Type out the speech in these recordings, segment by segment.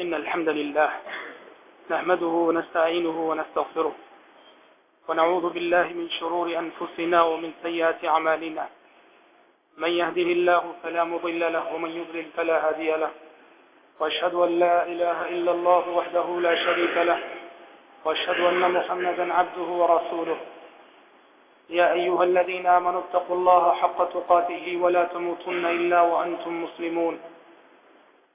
إن الحمد لله نحمده ونستعينه ونستغفره ونعوذ بالله من شرور أنفسنا ومن سيئات عمالنا من يهده الله فلا مضل له ومن يضلل فلا هادي له. وأشهد أن لا إله إلا الله وحده لا شريك له. وأشهد أن محمدا عبده ورسوله. يا أيها الذين آمنوا اتقوا الله حق تقاته ولا تموتن إلا وأنتم مسلمون.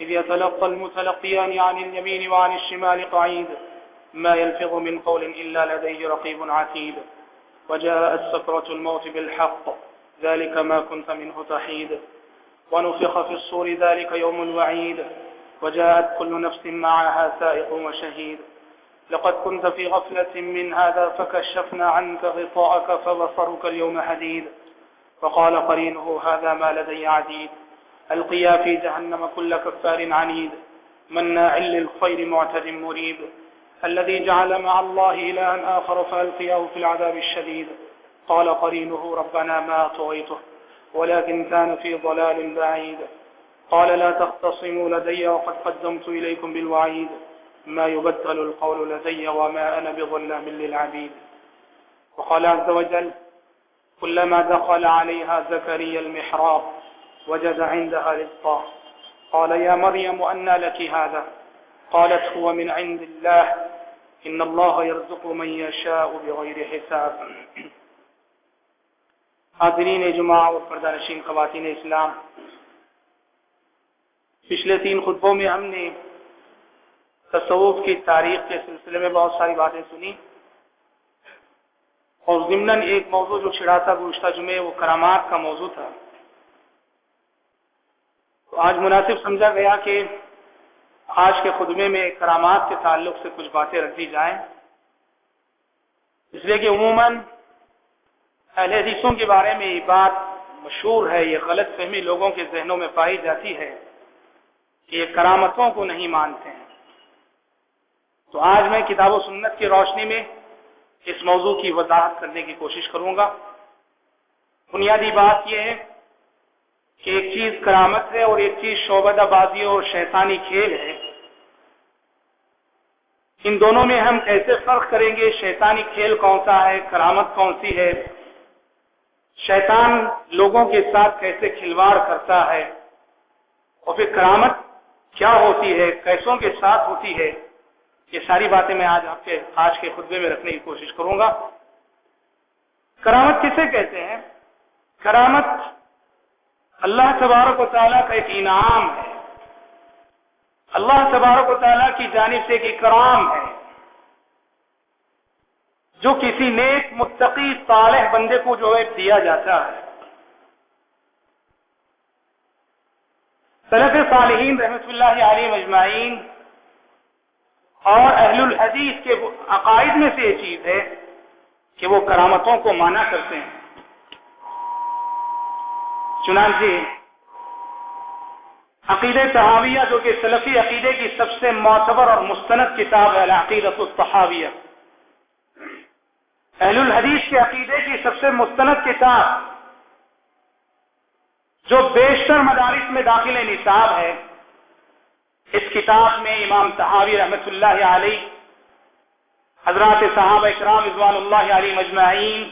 إذ يتلقى المتلقيان عن اليمين وعن الشمال قعيد. ما يلفظ من قول إلا لديه رقيب عتيد. وجاءت سكرة الموت بالحق. ذلك ما كنت منه تحيد. ونفخ في الصور ذلك يوم الوعيد. وجاءت كل نفس معها سائق وشهيد. لقد كنت في غفلة من هذا فكشفنا عنك غطاءك فبصرك اليوم حديد. فقال قرينه، هذا ما لدي عديد. القيا في جهنم كل كفار عنيد، مناع للخير معتد مريب. الذي جعل مع الله إلها آخر فألقياه في العذاب الشديد. قال قرينه، ربنا ما طويته ولكن كان في ضلال بعيد. قال، لا تختصموا لدي، وقد قدمت إليكم بالوعيد. ما يبدل القول لدي، وما أنا بظلام للعبيد. وقال عز وجل، كلما دخل عليها زكريا المحراب وجد عندها رزقا. قال، يا مريم أنى لك هذا. قالت، هو من عند الله. إن الله يرزق من يشاء بغير حساب. حاضرین جمعہ اور پردانشین خواتین اسلام، پچھلے تین خطبوں میں ہم نے تصوف کی تاریخ کے سلسلے میں بہت ساری باتیں سنی۔ اور ضمن ایک موضوع جو چھڑا تھا گزشتہ جمعے وہ کرامات کا موضوع تھا۔ آج مناسب سمجھا گیا کہ آج کے خطبے میں کرامات کے تعلق سے کچھ باتیں رکھ دی جائیں۔ اس لیے کہ عموماً اہل حدیثوں کے بارے میں یہ بات مشہور ہے، یہ غلط فہمی لوگوں کے ذہنوں میں پائی جاتی ہے کہ یہ کرامتوں کو نہیں مانتے ہیں۔ تو آج میں کتاب و سنت کی روشنی میں اس موضوع کی وضاحت کرنے کی کوشش کروں گا۔ بنیادی بات یہ ہے کہ ایک چیز کرامت ہے اور ایک چیز شعبہ بازی اور شیطانی کھیل ہے۔ ان دونوں میں ہم کیسے فرق کریں گے؟ شیطانی کھیل کون سا ہے؟ کرامت کون سی ہے؟ شیطان لوگوں کے ساتھ کیسے کھلواڑ کرتا ہے؟ اور پھر کرامت کیا ہوتی ہے؟ کیسوں کے ساتھ ہوتی ہے؟ یہ ساری باتیں میں آج آپ کے آج کے خطبے میں رکھنے کی کوشش کروں گا۔ کرامت کسے کہتے ہیں؟ کرامت اللہ تبارک و تعالیٰ کا ایک انعام ہے۔ اللہ تبارک و تعالیٰ کی جانب سے ایک اکرام ہے۔ جو کسی نیک، متقی، صالح بندے کو جو ہے دیا جاتا ہے۔ سلف صالحین رحمت اللہ علیہ مجمعین اور اہل الحدیث کے عقائد میں سے یہ چیز ہے کہ وہ کرامتوں کو مانا کرتے ہیں۔ چنانچہ عقید صحاویہ جو کہ سلفی عقیدے کی سب سے معتبر اور مستند کتاب ہے العقیدت الصحاویہ اہل الحدیث کے عقیدے کی سب سے مستند کتاب جو بیشتر مدارس میں داخل نصاب ہے، اس کتاب میں امام تحاوی رحمت اللہ علیہ، حضرات صحابہ اکرام رضوان اللہ علیہ مجمعین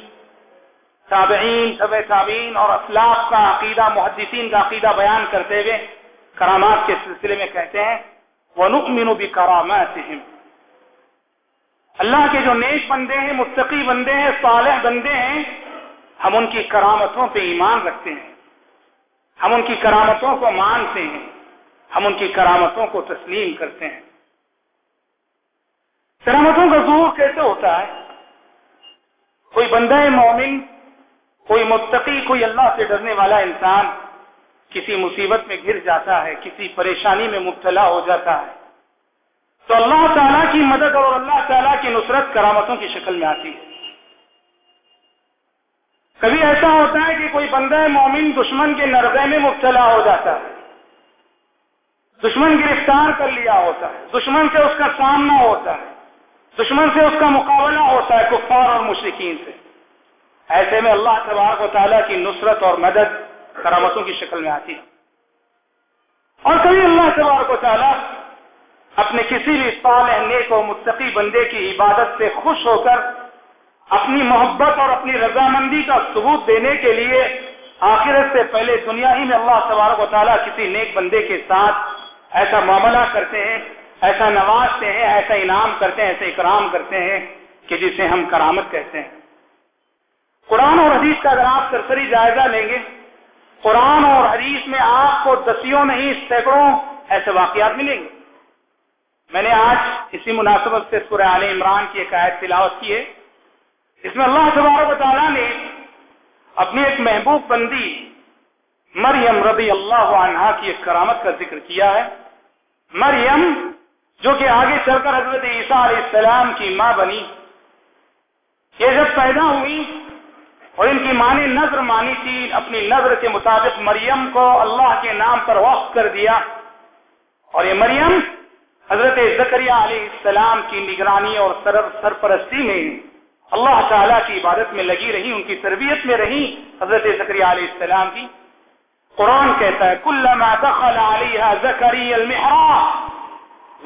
تابعین طب تابعین اور اسلاف کا عقیدہ، محدثین کا عقیدہ بیان کرتے ہوئے کرامات کے سلسلے میں کہتے ہیں، وَنُؤْمِنُ بِكَرَامَاتِهِمْ۔ اللہ کے جو نیک بندے ہیں مستقی بندے ہیں، صالح بندے ہیں، ہم ان کی کرامتوں پہ ایمان رکھتے ہیں۔ ہم ان کی کرامتوں کو مانتے ہیں۔ ہم ان کی کرامتوں کو تسلیم کرتے ہیں۔ کرامتوں کا ظہور کیسے ہوتا ہے؟ کوئی بندہ مومن کوئی متقی، کوئی اللہ سے ڈرنے والا انسان کسی مصیبت میں گر جاتا ہے، کسی پریشانی میں مبتلا ہو جاتا ہے۔ تو اللہ تعالیٰ کی مدد اور اللہ تعالیٰ کی نصرت کرامتوں کی شکل میں آتی ہے۔ کبھی ایسا ہوتا ہے کہ کوئی بندہ مومن دشمن کے نرغے میں مبتلا ہو جاتا ہے۔ دشمن گرفتار کر لیا ہوتا ہے۔ دشمن سے اس کا سامنا ہوتا ہے۔ دشمن سے اس کا مقابلہ ہوتا ہے، کفار اور مشرقین سے۔ ایسے میں اللہ تبارک و تعالیٰ کی نصرت اور مدد کرامتوں کی شکل میں آتی ہے۔ اور کبھی اللہ تبارک و تعالیٰ اپنے کسی بھی صالح، نیک و متقی بندے کی عبادت سے خوش ہو کر اپنی محبت اور اپنی رضامندی کا ثبوت دینے کے لیے آخرت سے پہلے دنیا ہی میں اللہ تبارک و تعالیٰ کسی نیک بندے کے ساتھ ایسا معاملہ کرتے ہیں، ایسا نوازتے ہیں، ایسا انعام کرتے ہیں، ایسا اکرام کرتے ہیں کہ جسے ہم کرامت کہتے ہیں۔ قرآن اور حدیث کا اگر آپ سرسری جائزہ لیں گے، قرآن اور حدیث میں آپ کو دسیوں نہیں، سینکڑوں ایسے واقعات ملیں گے۔ میں نے آج اسی مناسبت سے سورہ عال عمران کی ایک آیت تلاوت کی ہے۔ اس میں اللہ تبارک و تعالیٰ نے اپنی ایک محبوب بندی مریم رضی اللہ عنہا کی ایک کرامت کا ذکر کیا ہے۔ مریم، جو کہ آگے چل کر حضرت عیسیٰ علیہ السلام کی ماں بنی، یہ جب پیدا ہوئی اور ان کی ماں نے نظر مانی تھی، اپنی نظر کے مطابق مریم کو اللہ کے نام پر وقف کر دیا۔ اور یہ مریم حضرت زکریہ علیہ السلام کی نگرانی اور سرپرستی میں اللہ تعالیٰ کی عبادت میں لگی رہی ان کی تربیت میں رہی حضرت زکریہ علیہ السلام کی۔ قرآن کہتا ہے کلما دخل علیہ زکری المحراب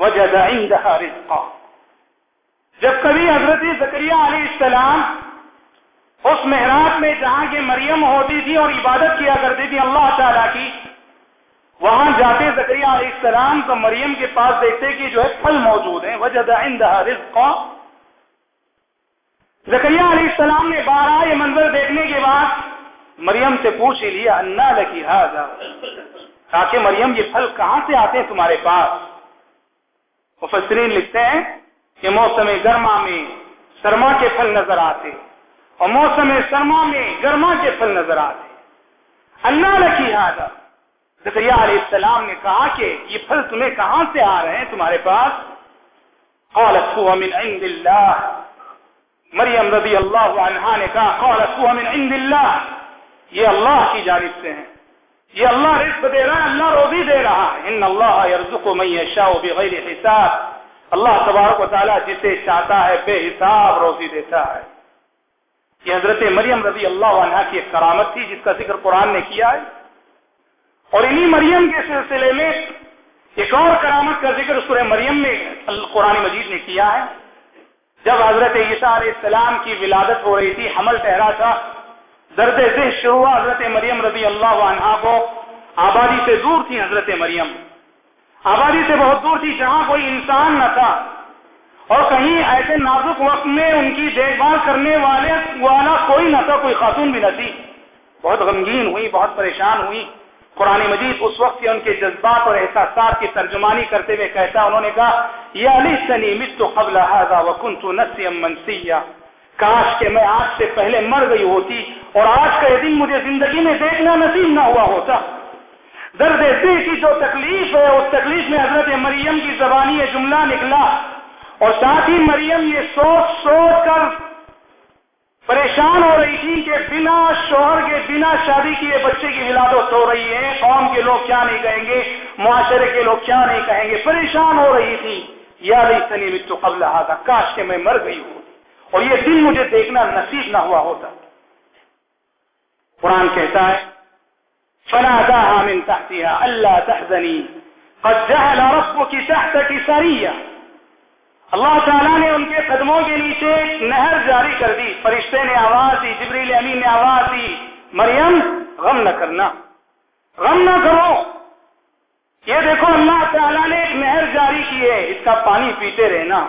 وجد عندها رزقا۔ جب کبھی حضرت زکریہ علیہ السلام اس محراب میں جہاں کے مریم ہوتی تھی اور عبادت کیا کرتی تھی اللہ تعالیٰ کی، وہاں جاتے زکریہ علیہ السلام تو مریم کے پاس دیکھتے کہ جو ہے پھل موجود ہیں وجہ رزق زکریہ علیہ السلام نے بارہ یہ منظر دیکھنے کے بعد مریم سے پوچھ لیا، انا لکی حاضر تاکہ مریم، یہ پھل کہاں سے آتے ہیں تمہارے پاس؟ مفسرین لکھتے ہیں کہ موسم گرما میں سرما کے پھل نظر آتے اور موسم سرما میں گرما کے پھل نظر آتے اللہ رکھی حاضر زکریہ علیہ السلام نے کہا کہ یہ پھل تمہیں کہاں سے آ رہے ہیں تمہارے پاس؟ قالت هو من عند اللہ۔ مریم رضی اللہ عنہ نے کہا، قالت هو من عند اللہ۔ یہ اللہ کی جانب سے ہیں۔ یہ اللہ رزق دے رہا ہے، اللہ روزی دے رہا ہے۔ ان اللہ یرزق من یشاء بغیر حساب۔ اللہ تبارک و تعالی جسے چاہتا ہے بے حساب روزی دیتا ہے۔ یہ حضرت مریم رضی اللہ عنہ کی ایک کرامت تھی جس کا ذکر قرآن نے کیا ہے۔ اور انہی مریم کے سلسلے میں ایک اور کرامت کا ذکر سورہ مریم میں قرآن مجید نے کیا ہے۔ جب حضرت عیسیٰ علیہ السلام کی ولادت ہو رہی تھی، حمل ٹہرا تھا، درد سے شروع حضرت مریم رضی اللہ عنہ کو آبادی سے دور تھی حضرت مریم۔ آبادی سے بہت دور تھی، جہاں کوئی انسان نہ تھا۔ اور کہیں ایسے نازک وقت میں ان کی دیکھ بھال کرنے والے والا کوئی نہ تھا، کوئی خاتون بھی نہ تھی۔ بہت غمگین ہوئی، بہت پریشان ہوئی۔ قرآن مجید اس وقت سے ان کے جذبات اور احساسات کی ترجمانی کرتے ہوئے کہتا، انہوں نے کہا یہ علی سنی مت تو قبل وکن تو منسیا۔ کاش کہ میں آج سے پہلے مر گئی ہوتی اور آج کا یہ دن مجھے زندگی میں دیکھنا نصیب نہ ہوا ہوتا۔ درد دل کی جو تکلیف ہے، اس تکلیف میں حضرت مریم کی زبانی یہ جملہ نکلا۔ اور ساتھ ہی مریم یہ سوچ سوچ کر پریشان ہو رہی تھی کہ بنا شوہر کے بنا شادی کیے بچے کی ولادت ہو رہی ہے، قوم کے لوگ کیا نہیں کہیں گے؟ معاشرے کے لوگ کیا نہیں کہیں گے؟ پریشان ہو رہی تھی۔ یا سنی تو قبل تھا کاش کے میں مر گئی ہوں۔ اور یہ دن مجھے دیکھنا نصیب نہ ہوا ہوتا۔ قرآن کہتا ہے فنا من تحتها اللہ تحزنی قد جعل ربك تحتك سريا اللہ تعالیٰ نے ان کے قدموں کے نیچے ایک نہر جاری کر دی، فرشتے نے آواز دی، جبریل امین نے آواز دی، مریم، غم نہ کرنا، غم نہ کرو۔ یہ دیکھو، اللہ تعالیٰ نے ایک نہر جاری کی ہے، اس کا پانی پیتے رہنا۔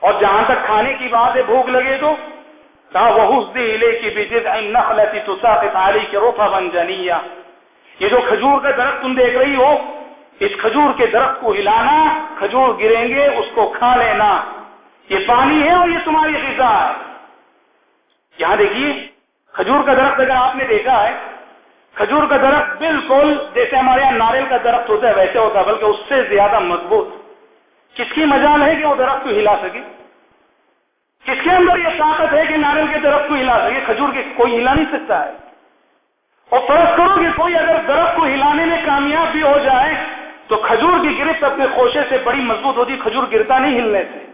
اور جہاں تک کھانے کی بات ہے، بھوک لگے تو۔ نخلتی تو تاری کے روفا بن جانیا یہ جو کھجور کا درخت تم دیکھ رہی ہو اس کھجور کے درخت کو ہلانا، کھجور گریں گے، اس کو کھا لینا۔ یہ پانی ہے اور یہ تمہاری غذا ہے۔ یہاں دیکھیے، کھجور کا درخت اگر آپ نے دیکھا ہے، کھجور کا درخت بالکل جیسے ہمارے یہاں ناریل کا درخت ہوتا ہے، ویسے ہوتا ہے، بلکہ اس سے زیادہ مضبوط۔ کس کی مجال ہے کہ وہ درخت کو ہلا سکے؟ کس کے اندر یہ طاقت ہے کہ ناریل کے درخت کو ہلا سکے؟ کھجور کے کوئی ہلا نہیں سکتا ہے۔ اور فرض کرو کہ کوئی اگر درخت کو ہلانے میں کامیاب بھی ہو جائے تو کھجور کی گرفت اپنے خوشے سے بڑی مضبوط ہوتی، کھجور گرتا نہیں ہلنے سے۔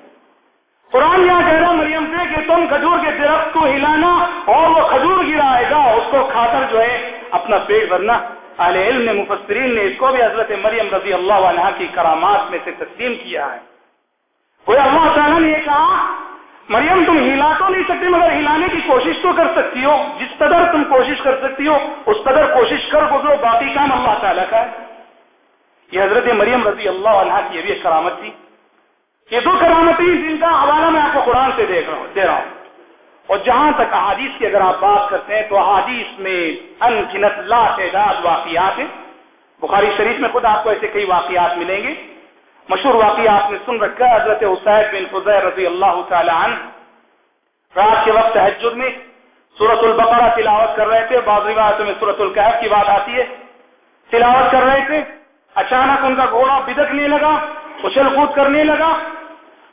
قرآن یہاں کہہ رہا مریم سے کہ تم کھجور کے درخت کو ہلانا اور وہ کھجور گرائے گا اس کو کھا کر جو ہے، اپنا پیٹ بھرنا۔ اہل علم نے، مفسرین نے اس کو بھی حضرت مریم رضی اللہ عنہ کی کرامات میں سے تسلیم کیا ہے۔ کوئی اللہ تعالیٰ نے یہ کہا، مریم، تم ہلا تو نہیں سکتی مگر ہلانے کی کوشش تو کر سکتی ہو۔ جس قدر تم کوشش کر سکتی ہو، اس قدر کوشش کر گزرو، باقی کام اللہ تعالیٰ کا ہے۔ یہ حضرت مریم رضی اللہ عنہ کی یہ بھی ایک کرامت تھی یہ دو کرامتی جن کا حوالہ میں آپ کو قرآن سے دیکھ رہا ہوں، دے رہا ہوں۔ اور جہاں تک احادیث کی اگر آپ بات کرتے ہیں تو احادیث میں ان گنت لا تعداد واقعات ہیں۔ بخاری شریف میں خود آپ کو ایسے کئی واقعات ملیں گے۔ مشہور واقعات میں سن رکھا حضرت حسین بن خزیر رضی اللہ تعالی عنہ۔ رات کے وقت تحجد میں سورت البقرہ تلاوت کر رہے تھے، بعض روایتوں میں سورت القحف کی بات آتی ہے۔ تلاوت کر رہے تھے۔ اچانک ان کا گھوڑا بدکنے لگا اچھل کود کرنے لگا۔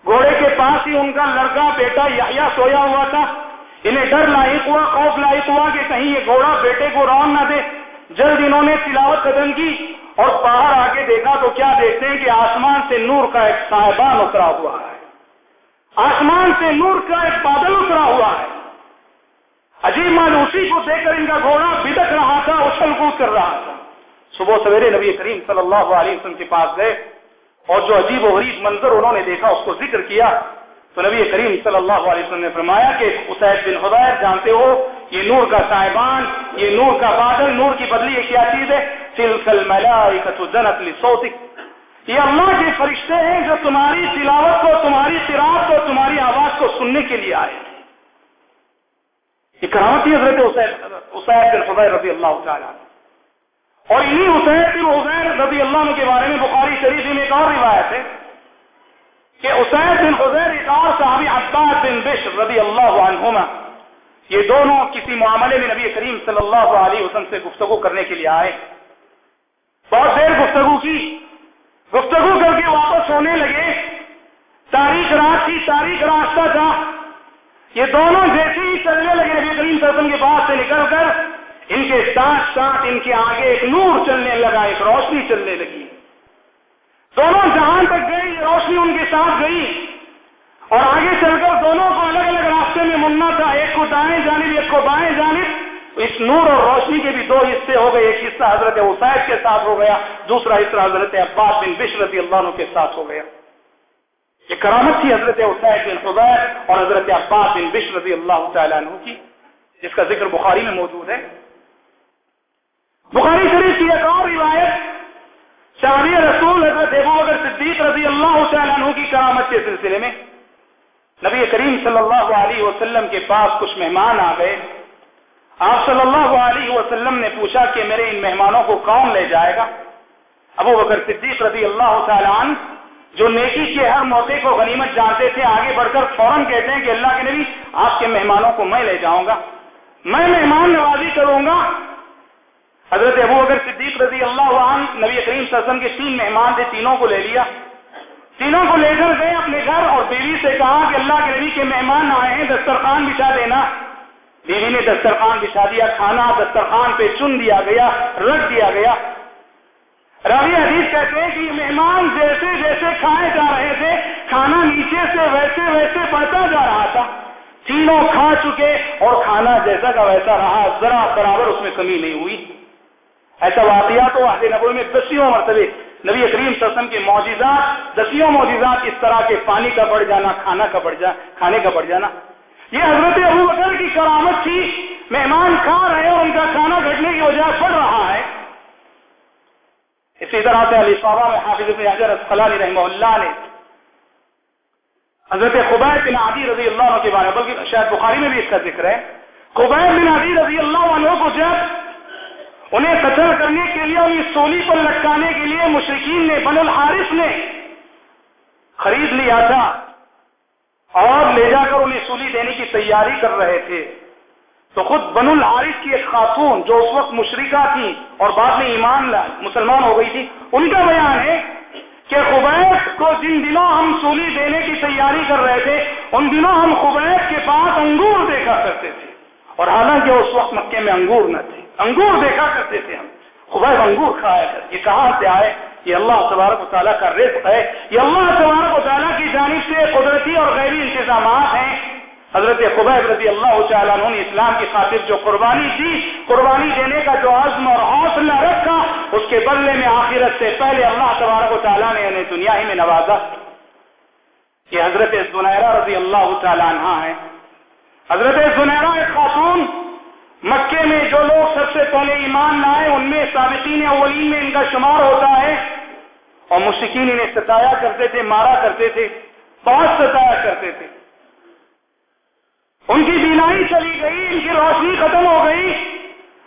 گھوڑے کے پاس ہی ان کا لڑکا، بیٹا یا سویا ہوا تھا۔ انہیں ڈر لاحق ہوا، خوف لاحق ہوا کہ کہیں یہ گھوڑا بیٹے کو رون نہ دے۔ جلد انہوں نے تلاوت قدم کی اور باہر آگے دیکھا تو کیا دیکھتے ہیں کہ آسمان سے نور کا ایک صاحبان اترا ہوا ہے۔ آسمان سے نور کا ایک بادل اترا ہوا ہے۔ عجیب مانوسی کو دیکھ کر ان کا گھوڑا بدک رہا تھا، اچھل کود کر رہا تھا۔ صبح سویرے نبی کریم صلی اللہ علیہ وسلم کے پاس گئے اور جو عجیب و غریب منظر انہوں نے دیکھا، اس کو ذکر کیا، تو نبی کریم صلی اللہ علیہ وسلم نے فرمایا کہ اسید بن خدیر جانتے ہو، یہ نور کا صاحبان، یہ نور کا بادل، نور کی بدلی یہ کیا چیز ہے؟ سلسل جنت لصوتک۔ یہ اللہ کے فرشتے ہیں جو تمہاری تلاوت کو، تمہاری تراوت کو، تمہاری آواز کو سننے کے لیے آئے یہ کرامتی حضرت اسید بن خدیر رضی اللہ تعالیٰ اور بن حسین رضی اللہ عنہ کے بارے میں بخاری شریف میں ایک اور روایت ہے کہ اسید بن حضیر ایک اور صحابی عباس بن بشر رضی اللہ عنہما، یہ دونوں کسی معاملے میں نبی کریم صلی اللہ علیہ وسلم سے گفتگو کرنے کے لیے آئے۔ بہت دیر گفتگو کی۔ گفتگو کر کے واپس ہونے لگے۔ تاریخ رات کی تاریخ راستہ تھا۔ یہ دونوں جیسے ہی چلنے لگے نبی کریم صلی اللہ علیہ وسلم کے پاس سے نکل کر۔ ان کے ساتھ ساتھ ان کے آگے ایک نور چلنے لگا، ایک روشنی چلنے لگی۔ دونوں جہاں تک گئی، روشنی ان کے ساتھ گئی۔ اور آگے چل کر دونوں کو الگ الگ راستے میں مننا تھا، ایک کو دائیں جانب، ایک کو بائیں جانب۔ اس نور اور روشنی کے بھی دو حصے ہو گئے، ایک حصہ حضرت وسائد کے ساتھ ہو گیا، دوسرا حصہ حضرت عباس بن بشر رضی اللہ عنہ کے ساتھ ہو گیا۔ یہ کرامت تھی حضرت وسائد بن خبیر اور حضرت عباس بن بشر رضی اللہ تعالیٰ عنہ کی، جس کا ذکر بخاری میں موجود ہے۔ بخاری شریف کی ایک اور روایت شادی رسول حضرت ابو اگر صدیق رضی اللہ عنہ کی کرامت کے سلسلے میں نبی کریم صلی اللہ علیہ وسلم کے پاس کچھ مہمان آ گئے۔ آپ صلی اللہ علیہ وسلم نے پوچھا کہ میرے ان مہمانوں کو کون لے جائے گا؟ ابو بکر صدیق رضی اللہ تعالیٰ عنہ، جو نیکی کے ہر موقع کو غنیمت جانتے تھے، آگے بڑھ کر فوراً کہتے ہیں کہ اللہ کے نبی، آپ کے مہمانوں کو میں لے جاؤں گا۔ میں مہمان نوازی کروں گا حضرت ابو اگر صدیق رضی اللہ عنہ نبی کریم صلی اللہ علیہ وسلم کے تین مہمان تھے، تینوں کو لے لیا۔ تینوں کو لے کر گئے اپنے گھر اور بیوی سے کہا کہ اللہ کے نبی کے مہمان آئے ہیں، دسترخوان بچھا دینا۔ بیوی نے دسترخوان بچھا دیا، کھانا دسترخوان پہ چن دیا گیا، رکھ دیا گیا۔ راوی حدیث کہتے ہیں کہ مہمان جیسے جیسے کھائے جا رہے تھے، کھانا نیچے سے ویسے ویسے بڑھتا جا رہا تھا۔ تینوں کھا چکے اور کھانا جیسا کا ویسا رہا، ذرا برابر اس میں کمی نہیں ہوئی۔ ایسا واقعہ تو عہد نبوی میں دسیوں مرتبہ نبی کریم سسم کے معجزات، دسیوں معجزات اس طرح کے پانی کا بڑھ جانا، کھانا کا بڑھ جانا کھانے کا بڑھ جانا۔ یہ حضرت ابو بکر کی کرامت تھی، مہمان کھا رہے اور ان کا کھانا گھٹنے کی وجہ بڑھ رہا ہے۔ اسی طرح سے علی صابہ میں حافظ ابن حجر اسقلانی رحمہ اللہ نے حضرت خبیر بن عدی رضی اللہ عنہ کے بارے میں، بلکہ شاید بخاری میں بھی اس کا ذکر ہے۔ خبیر بن عدی رضی اللہ عنہ کو جب انہیں قتل کرنے کے لیے انہیں سولی پر لٹکانے کے لیے مشرقین نے بن الحارث نے خرید لیا تھا اور لے جا کر انہیں سولی دینے کی تیاری کر رہے تھے۔ تو خود بن الحارث کی ایک خاتون جو اس وقت مشرقہ تھی اور بعد میں ایمان مسلمان ہو گئی تھی، ان کا بیان ہے کہ خبیب کو جن دنوں ہم سولی دینے کی تیاری کر رہے تھے، ان دنوں ہم خبیب کے پاس انگور دیکھا کرتے تھے۔ اور حالانکہ اس وقت مکے میں انگور نہ تھے۔ انگور دیکھا کرتے تھے ہم۔ خبیب انگور کھایا کر یہ کہاں سے آئے؟ یہ اللہ تبارک و تعالیٰ کا رزق ہے۔ یہ اللہ تبارک و تعالیٰ کی جانب سے قدرتی اور غیبی انتظامات ہیں۔ حضرت خبیب رضی اللہ تعالیٰ عنہ نے اسلام کی خاطر جو قربانی دی، قربانی دینے کا جو عزم اور حوصلہ رکھا، اس کے بدلے میں آخرت سے پہلے اللہ تبارک و تعالیٰ نے انہیں دنیا ہی میں نوازا۔ یہ حضرت زنیرہ رضی اللہ تعالیٰ عنہ ہے حضرت زنیرہ ایک خاتون مکے میں جو لوگ سب سے پہلے ایمان لائے ان میں سابقین اولین میں ان کا شمار ہوتا ہے۔ اور مشکین انہیں ستایا کرتے تھے، مارا کرتے تھے، بہت ستایا کرتے تھے۔ ان کی بینائی چلی گئی، ان کی روشنی ختم ہو گئی۔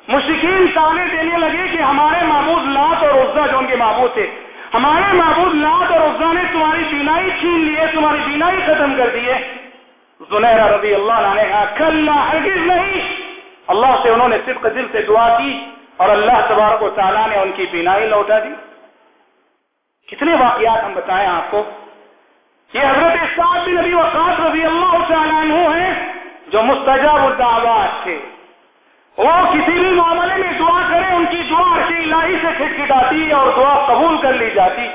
مشکین تانے دینے لگے کہ ہمارے معبود لات اور عزا جو ان کے معبود تھے، ہمارے معبود لات اور عزا نے تمہاری بینائی چھین لی ہے، تمہاری بینائی ختم کر دی ہے۔ زنیرہ رضی اللہ عنہ نے کہا، کل ہرگز نہیں۔ اللہ سے انہوں نے صرف دل سے دعا کی اور اللہ تبارک و تعالیٰ نے ان کی بینائی لوٹا دی۔ کتنے واقعات ہم بتائیں آپ کو۔ یہ حضرت سعد بن نبی وقاص رضی اللہ تعالیٰ عنہ ہیں جو مستجاب الدعوات تھے۔ وہ کسی بھی معاملے میں دعا کرے ان کی دعا عرش الہی سے کھٹکھٹاتی اور دعا قبول کر لی جاتی۔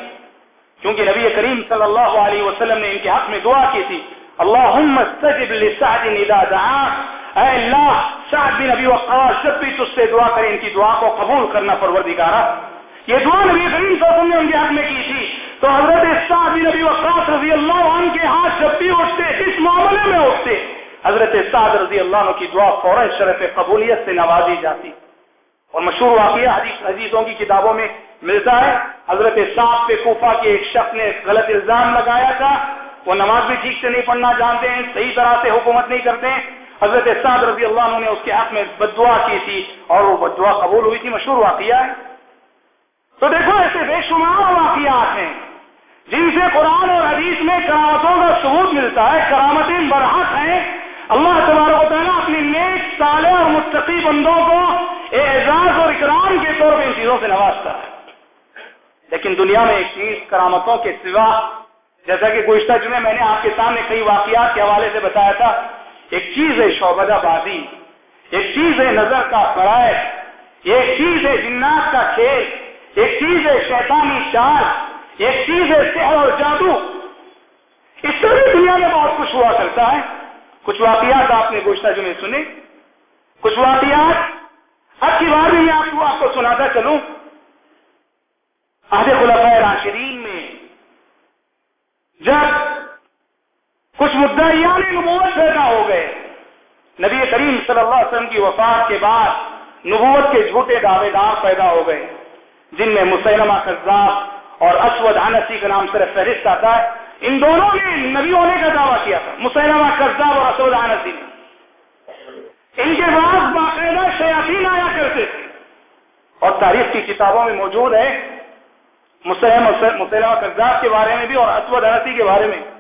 کیونکہ نبی کریم صلی اللہ علیہ وسلم نے ان کے حق میں دعا کی تھی۔ اللہم استجب لسعد اذا دعاک۔ اے اللہ سعد بن ابی وقاص، جب بھی تجھ سے دعا کرے ان کی دعا کو قبول کرنا پروردگارا یہ دعا نبی کریم صلی اللہ علیہ وسلم نے ان کے حق میں کی تھی۔ تو حضرت سعد بن ابی وقاص رضی اللہ عنہ کے ہاتھ جب بھی اٹھتے، اس معاملے میں اٹھتے، حضرت سعد رضی اللہ عنہ کی دعا فوراً شرف قبولیت سے نوازی جاتی۔ اور مشہور واقعہ حدیث حدیثوں کی کتابوں میں ملتا ہے، حضرت سعد پہ کوفہ کے ایک شخص نے غلط الزام لگایا تھا۔ وہ نماز بھی ٹھیک سے نہیں پڑھنا جانتے ہیں، صحیح طرح سے حکومت نہیں کرتے ہیں۔ حضرت سعد رضی اللہ عنہ نے اس کے حق میں بد دعا کی تھی اور وہ بد دعا قبول ہوئی تھی، مشہور واقعہ ہے۔ تو دیکھو، ایسے بے شمار واقعات ہیں جن سے قرآن اور حدیث میں کرامتوں کا ثبوت ملتا ہے، کرامتیں برحق ہیں۔ اللہ تبارک و تعالیٰ اپنی نیک سالے اور مستقی بندوں کو اعزاز اور اکرام کے طور پہ ان چیزوں سے نوازتا ہے۔ لیکن دنیا میں ایک چیز کرامتوں کے سوا، جیسا کہ گزشتہ جمعے میں نے آپ کے سامنے کئی واقعات کے حوالے سے بتایا تھا ایک چیز ہے شعبدہ بازی، ایک چیز ہے نظر کا فرائض، ایک چیز ہے جنات کا کھیل، ایک چیز ہے شیطانی چال ایک چیز ہے سحر اور جادو۔ اس سے بھی دنیا میں بہت کچھ ہوا کرتا ہے۔ کچھ واقعات آپ نے گوشتہ جمعے سنے، کچھ واقعات اب کی بار بھی میں آپ کو آپ کو سناتا چلوں۔ آدھے خلفۂ راشرین میں جب کچھ مدعیان نبوت پیدا ہو گئے۔ نبی کریم صلی اللہ علیہ وسلم کی وفات کے بعد نبوت کے جھوٹے دعوے دار پیدا ہو گئے، جن میں مسلمہ قذاب اور اسود انسی کا نام صرف فہرست آتا ہے۔ ان دونوں نے نبی ہونے کا دعویٰ کیا تھا مسلمہ قذاب اور اسود انسی ان کے بعد باقاعدہ شیاطین آیا کرتے تھے۔ اور تاریخ کی کتابوں میں موجود ہے مسلمہ قذاب کے بارے میں بھی اور اسود انسی کے بارے میں۔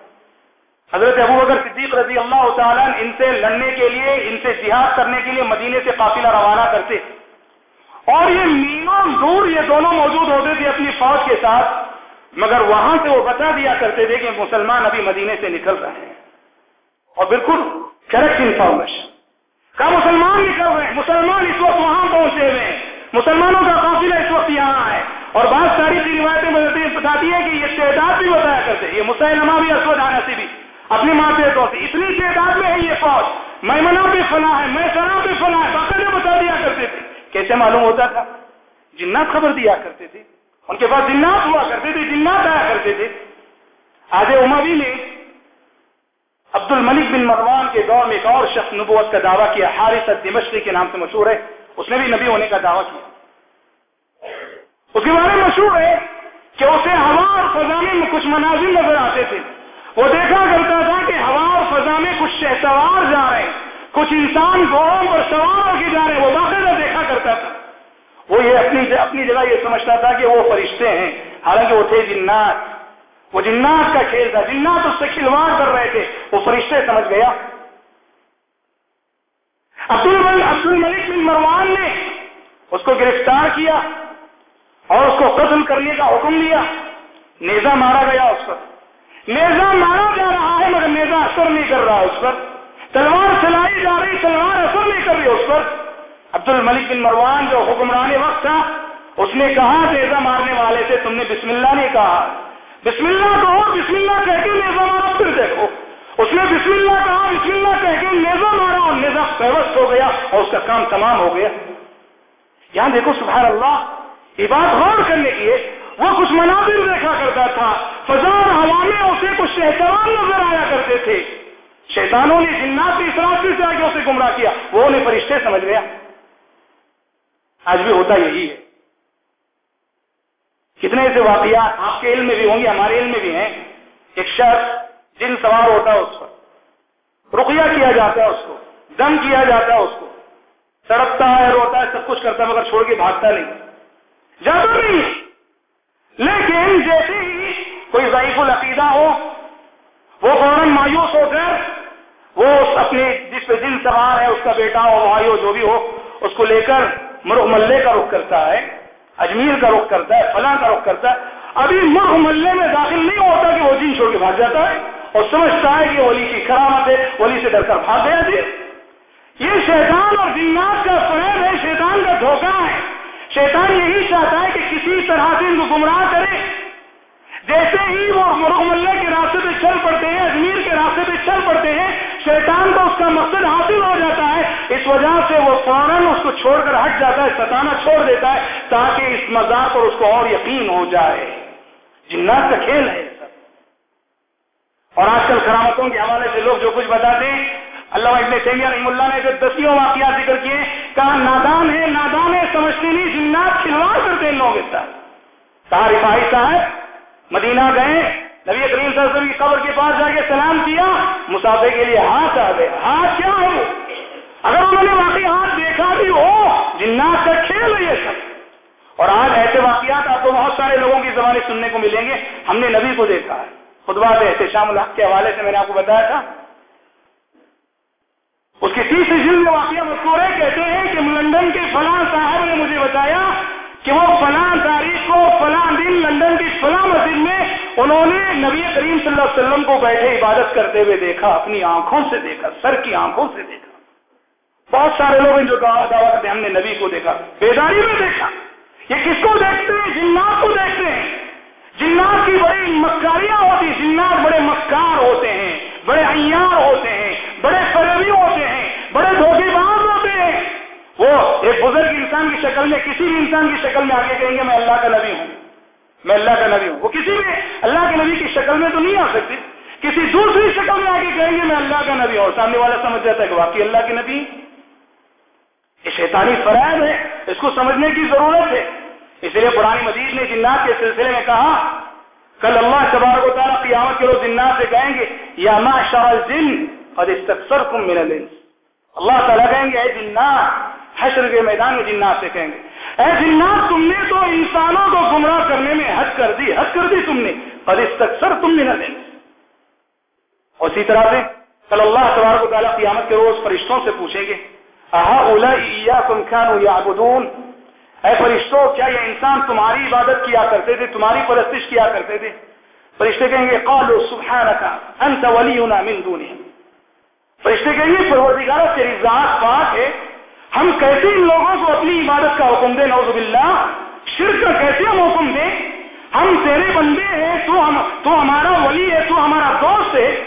حضرت ابو بکر صدیق رضی اللہ تعالیٰ ان سے لڑنے کے لیے، ان سے جہاد کرنے کے لیے مدینے سے قافلہ روانہ کرتے۔ اور یہ مینوں دور یہ دونوں موجود ہوتے تھے اپنی فوج کے ساتھ، مگر وہاں سے وہ بتا دیا کرتے تھے کہ مسلمان ابھی مدینے سے نکل رہے ہیں۔ اور بالکل کریکٹ انفارمیشن کا مسلمان نکل رہے ہیں، مسلمان اس وقت وہاں پہنچے ہوئے ہیں۔ مسلمانوں کا قافلہ اس وقت یہاں ہے۔ اور بات ساری روایتیں بتاتی ہے کہ یہ تعداد بھی بتایا کرتے یہ مسلمہ بھی، اسود آنسی بھی۔ اپنی ماں پیٹوں سے اتنی تعداد میں ہے یہ فوج۔ میمنا بھی فنا ہے، میں سنا بھی فنا ہے۔ باقاعدہ بتا دیا کرتے تھے، کیسے معلوم ہوتا تھا؟ جنات خبر دیا کرتے تھے۔ ان کے پاس جنات ہوا کرتے تھے، جنات آیا کرتے تھے۔ آج اموی نے عبد الملک بن مروان کے دور میں ایک اور شخص نبوت کا دعویٰ کیا، حارث دمشقی کے نام سے مشہور ہے۔ اس نے بھی نبی ہونے کا دعویٰ کیا۔ اس کے بارے میں مشہور ہے کہ اسے ہوا اور فضا میں کچھ مناظر نظر آتے تھے۔ وہ دیکھا کرتا تھا کہ ہوا اور فضا میں کچھ شہسوار جا رہے ہیں۔ کچھ انسان گھوڑوں پر سوار ہو کے جا رہے ہیں۔ وہ باقاعدہ دیکھا کرتا تھا۔ وہ یہ اپنی اپنی جگہ یہ سمجھتا تھا کہ وہ فرشتے ہیں۔ حالانکہ وہ تھے جنات۔ وہ جنات کا کھیل تھا۔ جنات اس سے کھلواڑ کر رہے تھے۔ وہ فرشتے سمجھ گیا۔ عبد عبد الملک بن مروان نے اس کو گرفتار کیا اور اس کو قتل کرنے کا حکم دیا۔ نیزا مارا گیا اس پر۔ نیزا مارا جا رہا ہے، مگر نیزا اثر نہیں کر رہا اس پر۔ تلوار چلائی جا رہی، تلوار اثر نہیں کر رہی اس پر۔ عبد الملک بن مروان جو حکمران وقت تھا، اس نے کہا نیزا مارنے والے سے تم نے بسم اللہ نہیں کہا۔ بسم اللہ کہو، بسم اللہ کہہ کے نیزا مارا، پھر دیکھو۔ اس نے بسم اللہ کہا، بسم اللہ کہہ کے نیزا مارا اور نیزا پیوست ہو گیا اور اس کا کام تمام ہو گیا۔ یہاں دیکھو، سبحان اللہ، یہ بات غور کرنے کی ہے۔ وہ کچھ مناظر دیکھا کرتا تھا۔ فضا اور ہوا میں اسے کچھ احترام نظر آیا کرتے تھے۔ شیطانوں نے جنات کی راستے سے آگے اسے گمراہ کیا۔ وہ انہیں فرشتے سمجھ گیا۔ آج بھی ہوتا یہی ہے۔ کتنے ایسے واقعات آپ کے علم میں بھی ہوں گے، ہمارے علم میں بھی ہیں۔ ایک شخص جن سوار ہوتا ہے اس پر، رقیہ کیا جاتا ہے اس کو، دم کیا جاتا ہے اس کو۔ سڑکتا ہے، روتا ہے، سب کچھ کرتا ہے، مگر چھوڑ کے بھاگتا نہیں۔ جاتا نہیں۔ لیکن جیسے ہی کوئی ضعیف العقیدہ ہو، وہ فوراً مایوس ہو کر وہ اپنے جس پہ دل سوار ہے، اس کا بیٹا ہو، بھائی ہو، جو بھی ہو، اس کو لے کر مرغ ملے کا رخ کرتا ہے، اجمیر کا رخ کرتا ہے، فلاں کا رخ کرتا ہے۔ ابھی مرغ ملے میں داخل نہیں ہوتا کہ وہ جن چھوڑ کے بھاگ جاتا ہے، اور سمجھتا ہے کہ ولی کی کرامت ہے، ولی سے ڈر کر بھاگ گیا جی۔ یہ شیطان اور جنات کا فریب ہے، شیطان کا دھوکہ ہے۔ شیطان یہی چاہتا ہے کہ کسی طرح سے ان کو گمراہ کرے۔ جیسے ہی وہ مرغ ملے کے راستے پہ چل پڑتے ہیں اجمیر کے راستے پہ چل پڑتے ہیں، شیطان کو اس کا مقصد حاصل ہو جاتا ہے۔ اس وجہ سے وہ فوراً اس کو چھوڑ کر ہٹ جاتا ہے ستانا چھوڑ دیتا ہے، تاکہ اس مزاق پر اس کو اور یقین ہو جائے۔ جنات کا کھیل ہے۔ اور آج کل کرامتوں کے حوالے سے لوگ جو کچھ بتاتے ہیں اللہ ابن تیمیہ رحم اللہ نے جو دسیوں واقعات ذکر کیے کہا نادان ہے نادان ہے سمجھتے نہیں، جنات کھلواڑ کرتے ہیں لوگ اس طرح۔ کہا رفائی صاحب، مدینہ گئے، نبی کریم صلی اللہ علیہ وسلم کی قبر کے پاس جا کے سلام کیا، مسافر کے لیے ہاتھ آ گئے۔ ہاتھ کیا ہو؟ اگر انہوں نے واقعی ہاتھ دیکھا بھی ہو، جنات کا کھیل ہے یہ سب۔ اور آج ایسے واقعات آپ کو بہت سارے لوگوں کی زبانیں سننے کو ملیں گے۔ ہم نے نبی کو دیکھا ہے، خطبہ احتشام الحق کے حوالے سے میں نے آپ کو بتایا تھا۔ اس کی تیسری جلد میں واقعہ مذکور ہے، کہتے ہیں کہ لندن کے فلاں صاحب نے مجھے بتایا کہ وہ فلاں تاریخ کو، فلاں دن لندن کی فلاں مسجد میں انہوں نے نبی کریم صلی اللہ علیہ وسلم کو بیٹھے عبادت کرتے ہوئے دیکھا، اپنی آنکھوں سے دیکھا، سر کی آنکھوں سے دیکھا۔ بہت سارے لوگ جو دعوت کرتے ہم نے نبی کو دیکھا، بیداری میں دیکھا۔ یہ کس کو دیکھتے ہیں؟ جنات کو دیکھتے ہیں۔ جنات کی بڑی مکاریاں ہوتی جنات بڑے مکار ہوتے ہیں۔ بڑے ایار ہوتے ہیں، بڑے فروی ہوتے ہیں، بڑے دھوکے باز ہوتے ہیں۔ وہ ایک بزرگ انسان کی شکل میں، کسی بھی انسان کی شکل میں آگے کہیں گے، میں اللہ کا نبی ہوں۔ میں اللہ کا نبی ہوں۔ وہ کسی بھی اللہ کے نبی کی شکل میں تو نہیں آ سکتی کسی دوسری شکل میں آگے کہیں گے، میں اللہ کا نبی ہوں۔ سامنے والا سمجھ جاتا ہے کہ واقعی اللہ کے نبی یہ شیطانی فرائض ہے۔ اس کو سمجھنے کی ضرورت ہے۔ اس لیے پرانی مجید نے جنات کے سلسلے میں کہا کل اللہ شبار کو تعالیٰ قیامت کے روز جنات سے کہیں گے، یا ما شاہ جن اور استقصر کم میرا اللہ تعالیٰ کہیں گے، اے جنات، حشر کے میدان میں جنات سے کہیں گے۔ اے جنات، تم نے تو انسانوں کو گمراہ کرنے میں حد کر دی، حد کر دی تم نے۔ اور اس تک سر تم نے نہ اسی طرح سے صلی اللہ تبارک و تعالیٰ قیامت کے روز فرشتوں سے پوچھیں گے احا اولا تم خان یا اے فرشتوں کیا یہ انسان تمہاری عبادت کیا کرتے تھے؟ تمہاری پرستش کیا کرتے تھے؟ فرشتے کہیں گے، قالوا سبحانك انت ولينا من دونهم فرشتے کہیں گے پروردگار تیری ذات پاک ہے۔ ہم کیسے ان لوگوں کو اپنی عبادت کا حکم دیں؟ نوز باللہ۔ شرک کا کیسے ہم حکم دیں؟ ہم تیرے بندے ہیں، تو ہم، تو ہمارا ولی ہے، تو ہمارا دوست ہے۔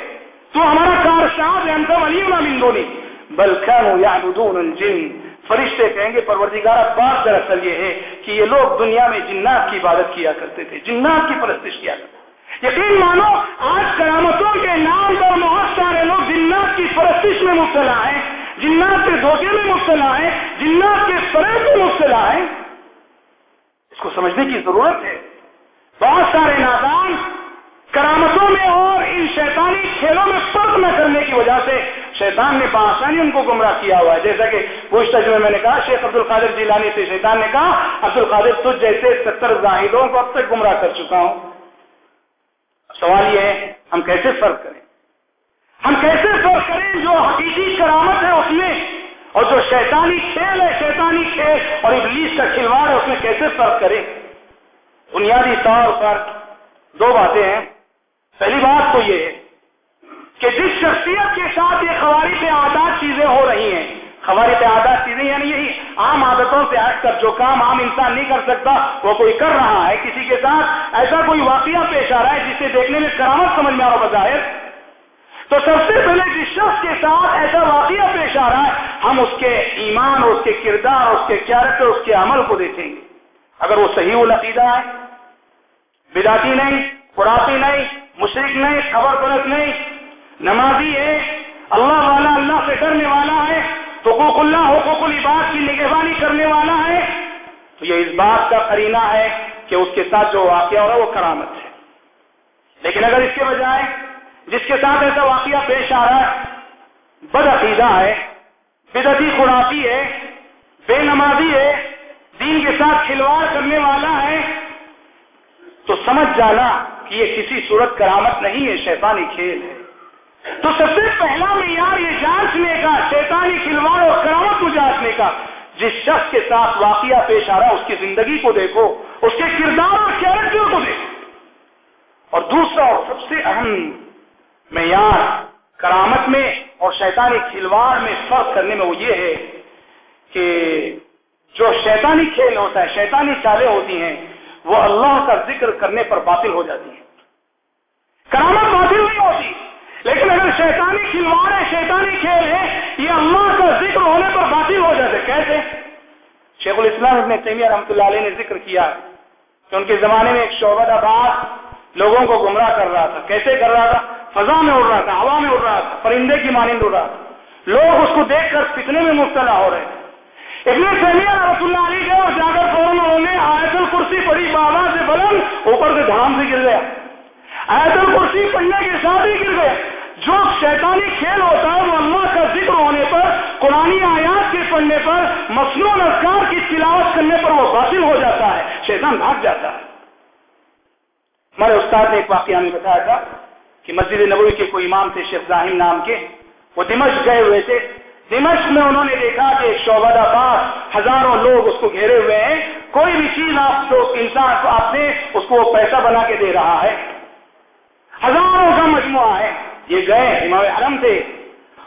تو ہمارا کارشاد ہے، انت ولی من دونی بل كانوا يعبدون الجن۔ فرشتے کہیں گے پروردگار بات دراصل یہ ہے کہ یہ لوگ دنیا میں جنات کی عبادت کیا کرتے تھے، جنات کی پرستش کیا کرتے یقین مانو، آج کرامتوں کے نام پر بہت سارے لوگ جنات کی پرستش میں مبتلا ہیں، جنات کے دھوکے میں مبتلا ہے جنات کے فریب میں مبتلا ہے اس کو سمجھنے کی ضرورت ہے۔ بہت سارے نادان کرامتوں میں اور ان شیطانی کھیلوں میں فرق نہ کرنے کی وجہ سے شیطان نے بآسانی ان کو گمراہ کیا ہوا ہے۔ جیسا کہ پوچھ میں میں نے کہا، شیخ عبد القادر جیلانی سے شیطان نے کہا عبد القادر تجھ جیسے ستر زاہدوں کو اب تک گمراہ کر چکا ہوں۔ سوال یہ ہے، ہم کیسے فرق کریں؟ ہم کیسے فرق کریں؟ جو حقیقی کرامت ہے اس میں، اور جو شیطانی کھیل ہے، شیطانی کھیل اور ابلیس کا کھلواڑ ہے، اس میں کیسے فرق کریں؟ بنیادی طور پر دو باتیں ہیں۔ پہلی بات تو یہ ہے کہ جس شخصیت کے ساتھ یہ خواری پہ عادات چیزیں ہو رہی ہیں، خواری پہ عادات چیزیں یعنی یہی عام عادتوں سے ہٹ کر جو کام عام انسان نہیں کر سکتا، وہ کوئی کر رہا ہے، کسی کے ساتھ ایسا کوئی واقعہ پیش آ رہا ہے جسے دیکھنے میں کرامت سمجھ میں آ رہا بظاہر۔ تو سب سے پہلے جس شخص کے ساتھ ایسا واقعہ پیش آ رہا ہے، ہم اس کے ایمان، اس کے کردار، اس کے کیریکٹر اس کے عمل کو دیکھیں گے۔ اگر وہ صحیح العقیدہ ہے بداتی نہیں خوراکی نہیں مشرق نہیں، خبر پرست نہیں نمازی ہے، اللہ والا اللہ سے ڈرنے والا ہے، حقوق اللہ، حقوق العباد کی نگہبانی کرنے والا ہے۔ تو یہ اس بات کا قرینہ ہے کہ اس کے ساتھ جو واقعہ ہو رہا ہے وہ کرامت ہے۔ لیکن اگر اس کے بجائے جس کے ساتھ ایسا واقعہ پیش آ رہا ہے، بد عقیدہ ہے، بدعتی خوراکی ہے، بے نمازی ہے، دین کے ساتھ کھلواڑ کرنے والا ہے، تو سمجھ جانا کہ یہ کسی صورت کرامت نہیں ہے، شیطانی کھیل ہے۔ تو سب سے پہلا معیار یہ جانچنے کا، شیطانی کھلواڑ اور کرامت کو جانچنے کا۔ جس شخص کے ساتھ واقعہ پیش آ رہا اس کی زندگی کو دیکھو، اس کے کردار اور کیریکٹر کو دیکھو۔ اور دوسرا اور سب سے اہم معیار کرامت میں اور شیطانی کھلواڑ میں فرق کرنے میں وہ یہ ہے کہ جو شیطانی کھیل ہوتا ہے، شیطانی چالیں ہوتی ہیں، وہ اللہ کا ذکر کرنے پر باطل ہو جاتی ہیں۔ کرامت باطل نہیں ہوتی لیکن اگر شیطانی کھلواڑ ہے، شیطانی کھیل ہے، یہ اللہ کا ذکر ہونے پر باطل ہو جاتے کیسے؟ شیخ الاسلام ابن تیمیہ رحمۃ اللہ علیہ نے ذکر کیا کہ ان کے زمانے میں ایک شعبت آباد لوگوں کو گمراہ کر رہا تھا۔ کیسے کر رہا تھا؟ فضا میں اڑ رہا تھا، ہوا میں اڑ رہا تھا، پرندے کی مانند اڑ رہا تھا۔ لوگ اس کو دیکھ کر فتنے میں مبتلا ہو رہے تھے۔ ابن تیمیہ رحمۃ اللہ علی گئے اور جا کر فوراً انہوں نے آیت الکرسی پڑھی، بابا سے بلند، اوپر سے دھام سے گر گیا۔ آیت الکرسی پڑھنے کے ساتھ ہی گر گیا جو شیطانی کھیل ہوتا ہے وہ اللہ کا ذکر ہونے پر، قرآن آیات کے پڑھنے پر، مصنوع اذکار کی تلاوت کرنے پر وہ باطل ہو جاتا ہے، شیطان بھاگ جاتا ہے۔ ہمارے استاد نے ایک واقعہ میں بتایا تھا کہ مسجد نبوی کے کوئی امام تھے شیخ ظاہم نام کے، وہ دمشق گئے ہوئے تھے۔ دمشق میں انہوں نے دیکھا کہ شعبہ آباد ہزاروں لوگ اس کو گھیرے ہوئے ہیں۔ کوئی بھی چیز آپ جو انسان کو آپ نے، اس کو وہ پیسہ بنا کے دے رہا ہے۔ ہزاروں کا مجموعہ ہے۔ یہ گئے، امام حرم تھے۔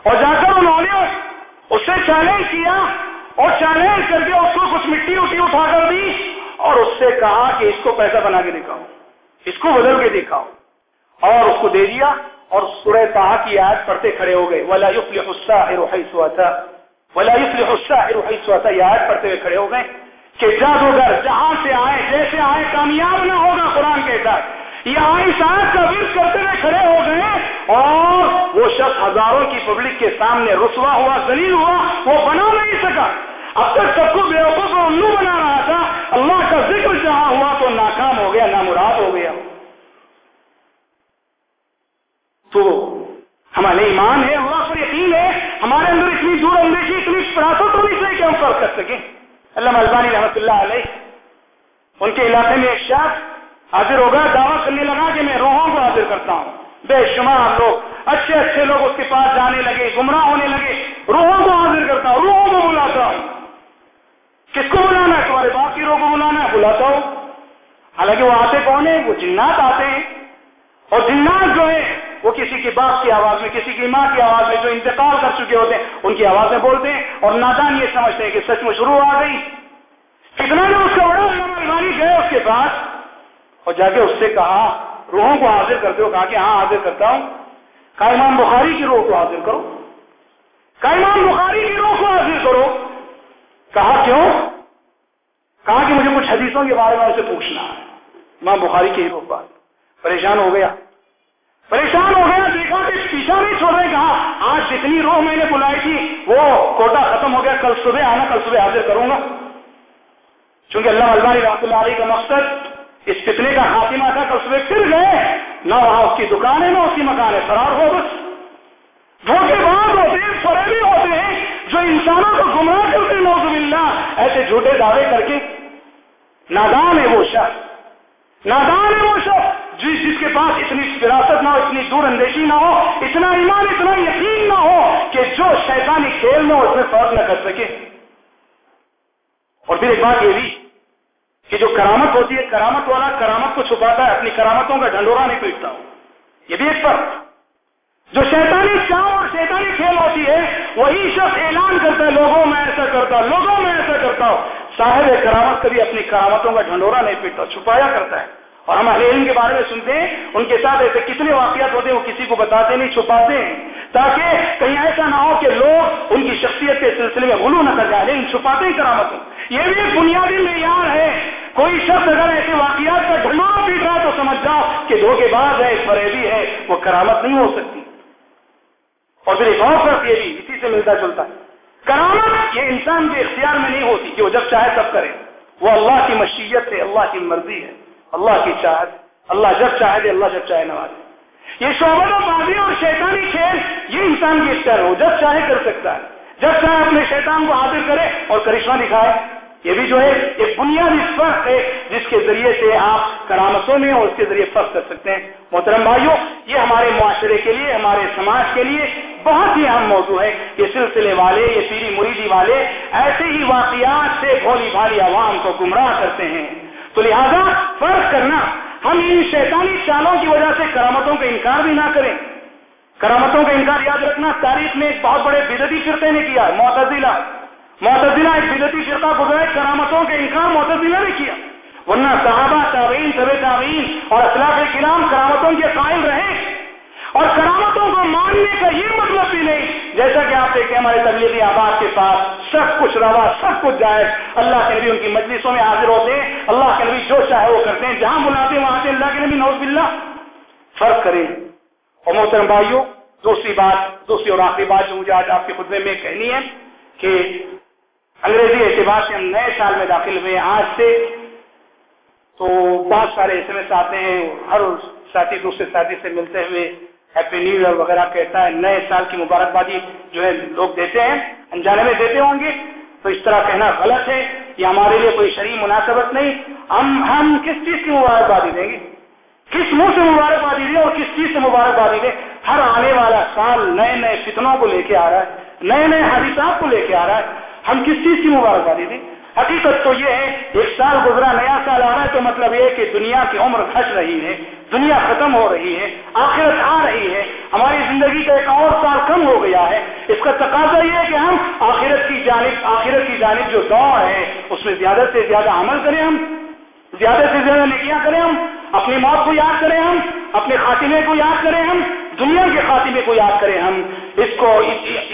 اور جا کر انہوں نے اس سے چیلنج کیا اور چیلنج کر کے اس کو کچھ مٹی اٹھی اٹھا کر دی اور اس سے کہا کہ اس کو پیسہ بنا کے دکھاؤ، اس کو بدل کے دکھاؤ۔ اور اس کو دے دیا اور سورہ تاہا کی آیت پڑھتے کھڑے ہو گئے۔ ولا یفلح الساحر حيث اتى ولا یفلح الساحر حيث اتى یہ آیت پڑھتے ہوئے کھڑے ہو گئے کہ جادوگر جہاں سے آئے، جیسے آئے، کامیاب نہ ہوگا قرآن کے ساتھ۔ یہ کا ورد کرتے ہوئے کھڑے ہو گئے اور وہ شخص ہزاروں کی پبلک کے سامنے رسوا ہوا دلیل ہوا، وہ بنا نہیں سکا۔ اب تک سب کو بیوقوف اور الو بنا رہا تھا۔ اللہ کا ذکر جہاں ہوا تو ناکام ہو گیا، نامراد ہو گیا۔ تو ہمارے ایمان ہے، اللہ پر یقین ہے۔ ہمارے اندر اتنی دور اندیشی، اتنی فراست ہونی چاہیے کہ ہم فرق کر سکیں۔ اللہ البانی رحمۃ اللہ علیہ، ان کے علاقے میں ایک شخص حاضر ہو گیا، دعویٰ کرنے لگا کہ میں روحوں کو حاضر کرتا ہوں۔ بے شمار لوگ، اچھے اچھے لوگ اس کے پاس جانے لگے، گمراہ ہونے لگے۔ روحوں کو حاضر کرتا ہوں، روحوں کو بلاتا ہوں۔ کس کو بلانا ہے؟ تمہارے باپ کی روح کو بلانا ہے، بلاتا ہوں۔ حالانکہ وہ آتے کون ہیں؟ وہ جنات آتے ہیں۔ اور جنات جو ہے وہ کسی کے باپ کی آواز میں، کسی کی ماں کی آواز میں جو انتقال کر چکے ہوتے ہیں، ان کی آواز میں بولتے ہیں اور نادان یہ سمجھتے ہیں کہ سچ میں شروع آ گئی۔ کتنا جو اس کا بڑا ایمانی گئے اس کے پاس اور جا کے اس سے کہا، روحوں کو حاضر کرتے ہو، کہا کہ ہاں حاضر کرتا ہوں۔ کہا، امام بخاری کی روح کو حاضر کرو۔ کہا، امام بخاری کی روح کو حاضر کرو۔ کہا، کیوں؟ کہا کہ مجھے کچھ حدیثوں کے بارے میں اسے پوچھنا ہے۔ امام بخاری کی روح بات پریشان ہو گیا۔ پریشان ہو گیا، دیکھا کہ پیچھا نہیں چھوڑ رہے، کہا، آج جتنی روح میں نے بلائی تھی، وہ کوٹا ختم ہو گیا، کل صبح آنا، کل صبح حاضر کروں گا۔ چونکہ اللہ البانی رحمۃ اللہ علیہ کا مقصد اس فتنے کا خاتمہ تھا تو اس میں پھر گئے، نہ وہاں اس کی دکان ہے نہ اس کی مکان ہے فرار ہو بس دھوکے باز ہوتے ہیں فریبی ہوتے ہیں جو انسانوں کو گمراہ کرتے ہیں نوزب اللہ ایسے جھوٹے دعوے کر کے۔ نادان ہے وہ شخص۔ نادان ہے وہ شخص۔ جس جس کے پاس اتنی فراست نہ ہو، اتنی دور اندیشی نہ ہو، اتنا ایمان، اتنا یقین نہ ہو کہ جو شیطانی کھیل میں اس میں فرق نہ کر سکے۔ اور پھر ایک بات یہ بھی۔ کہ جو کرامت ہوتی ہے، کرامت والا کرامت کو چھپاتا ہے، اپنی کرامتوں کا ڈھنڈورا نہیں پیٹتا ہو یہ بھی ایک فرق۔ جو شیطانی چاؤ اور شیطانی کھیل ہوتی ہے، وہی شخص اعلان کرتا ہے، لوگوں میں ایسا کرتا ہوں، لوگوں میں ایسا کرتا ہوں۔ صاحب کرامت کبھی اپنی کرامتوں کا ڈھنڈورا نہیں پیٹتا، چھپایا کرتا ہے۔ اور ہم اہل علم کے بارے میں سنتے ہیں، ان کے ساتھ ایسے کتنے واقعات ہوتے ہیں، وہ کسی کو بتاتے نہیں، چھپاتے ہیں۔ تاکہ کہیں ایسا نہ ہو کہ لوگ ان کی شخصیت کے سلسلے میں غلو نہ کر جائیں، لیکن چھپاتے ہی کرامتوں۔ یہ بھی ایک بنیادی معیار ہے۔ کوئی شخص اگر ایسے واقعات کا ڈھنڈورا پیٹ رہا تو سمجھ جاؤ کہ دھوکے باز ہے فریبی ہے، وہ کرامت نہیں ہو سکتی۔ اور پھر ایک اور فرق یہ بھی، اسی سے ملتا جلتا۔ ہے کرامت یہ انسان کے اختیار میں نہیں ہوتی کہ وہ جب چاہے تب کرے۔ وہ اللہ کی مشیت ہے، اللہ کی مرضی ہے۔ اللہ کی چاہت۔ اللہ جب چاہے دے، اللہ جب چاہے نوازے۔ یہ شعبت و بازی اور شیطانی کھیل، یہ انسان کی اختیار ہو۔ جب چاہے کر سکتا ہے۔ جب چاہے اپنے شیطان کو حاضر کرے اور کرشمہ دکھائے۔ یہ بھی جو ہے ایک بنیادی فرق ہے جس کے ذریعے سے آپ کرامتوں میں اور اس کے ذریعے فرق کر سکتے ہیں۔ محترم بھائیوں، یہ ہمارے معاشرے کے لیے، ہمارے سماج کے لیے بہت ہی اہم موضوع ہے یہ سلسلے والے، یہ پیری مریدی والے ایسے ہی واقعات سے بھولی بھالی عوام کو گمراہ کرتے ہیں۔ تو لہذا فرق کرنا، ہم ان شیطانی چالوں کی وجہ سے کرامتوں کا انکار بھی نہ کریں۔ کرامتوں کا انکار یاد رکھنا، تاریخ میں ایک بہت بڑے بدتی فرقے نے کیا معتزلہ۔ معتزلہ ایک بدتی فرقہ گزرے، کرامتوں کا انکار معتزلہ نے کیا۔ ورنہ صحابہ تعوین طب تعوین اور اسلاف کرام کرامتوں کے قائل رہے۔ اور کرامتوں کو ماننے کا یہ مطلب بھی نہیں، جیسا کہ آپ دیکھیں ہمارے تبلیغی آباد کے پاس سب کچھ روا، سب کچھ جائز۔ اللہ کے نبی ان کی مجلسوں میں حاضر ہوتے ہیں، اللہ کے نبی جو چاہے وہ کرتے ہیں۔ جہاں بلاتے ہیں وہاں سے اللہ کے نبی نوز باللہ۔ فرق کریں۔ اور محترم بھائیوں دوسری بات، دوسری اور آخری بات جو مجھے آج آپ کے خطبے میں کہنی ہے کہ انگریزی اعتبار سے ہم نئے سال میں داخل ہوئے آج سے تو بہت سارے ایس ایم ایس آتے ہیں، ہر ساتھی دوسرے ساتھی سے ملتے ہوئے ہیپی نیو ایئر وغیرہ کہتا ہے، نئے سال کی مبارکبادی جو ہے لوگ دیتے ہیں، انجانے میں دیتے ہوں گے۔ تو اس طرح کہنا غلط ہے، یہ ہمارے لیے کوئی شرعی مناسبت نہیں۔ ہم ہم کس چیز کی مبارکبادی دیں گے؟ کس منہ سے مبارکبادی دیں اور کس چیز سے مبارکبادی دیں؟ ہر آنے والا سال نئے نئے فتنوں کو لے کے آ رہا ہے، نئے نئے حادثات کو لے کے آ رہا ہے۔ ہم کس چیز کی مبارکبادی دیں حقیقت تو یہ ہے، ایک سال گزرا، نیا سال آ رہا ہے، تو مطلب یہ کہ دنیا کی عمر گھٹ رہی ہے، دنیا ختم ہو رہی ہے، آخرت آ رہی ہے، ہماری زندگی کا ایک اور سال کم ہو گیا ہے۔ اس کا تقاضا یہ ہے کہ ہم آخرت کی جانب، آخرت کی جانب جو دوڑ ہے، اس میں زیادہ سے زیادہ عمل کریں ہم، زیادہ سے زیادہ نیکیاں کریں ہم، اپنی موت کو یاد کریں ہم، اپنے خاتمے کو یاد کریں ہم دنیا کے خاتمے کو یاد کریں ہم، اس کو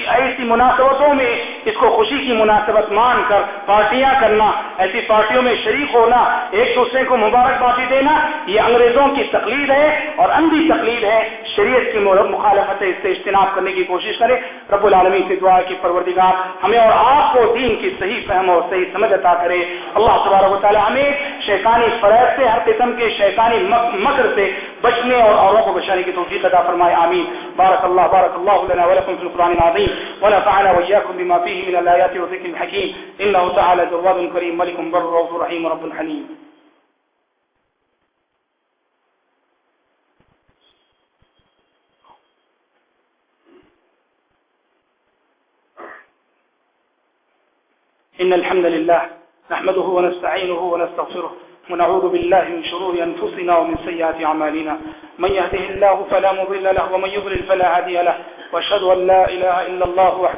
ایسی مناسبتوں میں، اس کو خوشی کی مناسبت مان کر پارٹیاں کرنا، ایسی پارٹیوں میں شریک ہونا، ایک دوسرے کو مبارکبادی دینا، یہ انگریزوں کی تقلید ہے اور اندھی تقلید ہے شریعت کی مخالفت ہے، اس سے اجتناب کرنے کی کوشش کرے۔ رب العالمین سے دعا کی پروردگار، ہمیں اور آپ کو دین کی صحیح فہم اور صحیح سمجھ عطا کرے۔ اللہ تبارک و تعالیٰ ہمیں شیطانی فریب سے، ہر قسم کے شیطانی مکر سے بچنے اور اوروں کو بچانے کی توفیق عطا فرمائے، آمین۔ بارک اللہ بارک اللہ لنا ولكم في القرآن العظيم ونفعنا وإياكم بما فيه من الآيات والذكر الحكيم إنه تعالى جواد كريم ملك بر رؤوف رحيم رب حليم إن الحمد لله نحمده ونستعينه ونستغفره ونعوذ بالله من شرور أنفسنا ومن سيئات أعمالنا. من يهده الله فلا مضل له ومن يضلل فلا هادي له. وأشهد أن لا إله إلا الله وحده